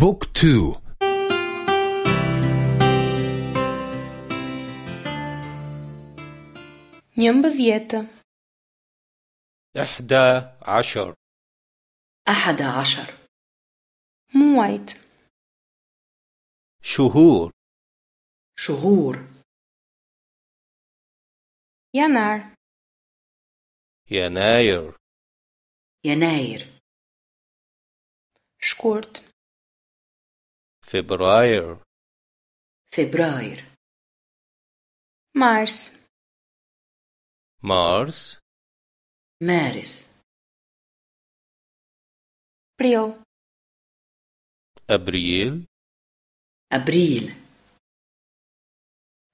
بوك تو. njëmbëdhjetë, إحدى عشر. أحد عشر. muajt, شهور. شهور. janar, يناير. يناير. shkurt, فبراير. فبراير. mars, مارس. مارس. prill, أبريل. أبريل.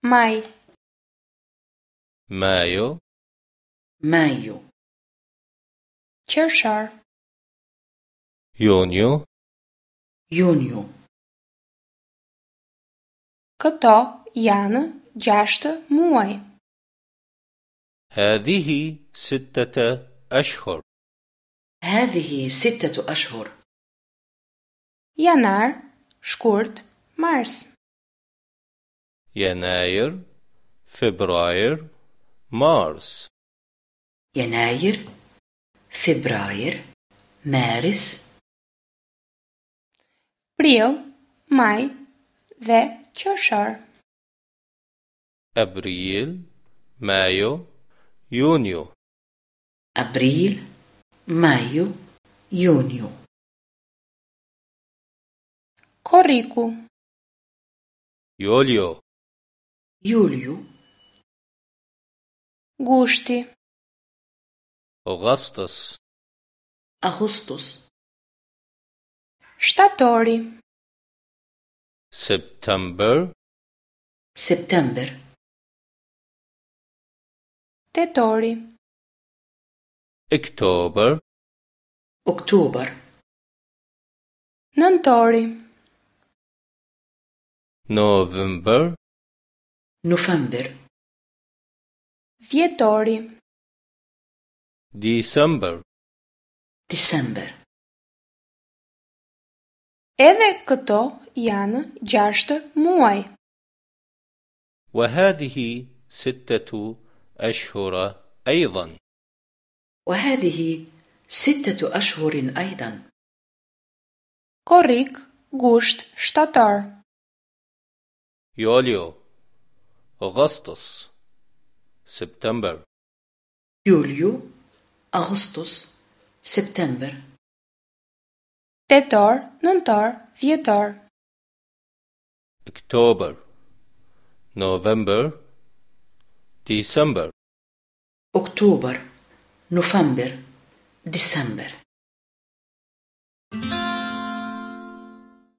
maj, مايو. مايو. qershar, يونيو. يونيو. Këto janë gjashtë muaj. Hadhihi sittete ashhur. Hadhihi sittete ashhur. Janar, shkurt, mars. Janajr, febrajr, mars. Janajr, febrajr, mars. Prill, maj dhe qershar. أبريل مايو يونيو أبريل مايو يونيو Korriku, يوليو يوليو gushti, أغسطس أغسطس shtatori, September? September. Tetori. Oktober? Oktober. Nëntori. November? November. Vjetori. December? December. Edhe këto janë 6 muaj. Wa hadhihi sittatu ashhura aydan. Wa hadhihi sittatu ashhurin aydan. Korrik, gusht, shtator. Julio, Agustus, September. Julio, Agustus, September. Tetor, nëntor, vjetor. أكتوبر نوفمبر ديسمبر أكتوبر نوفمبر ديسمبر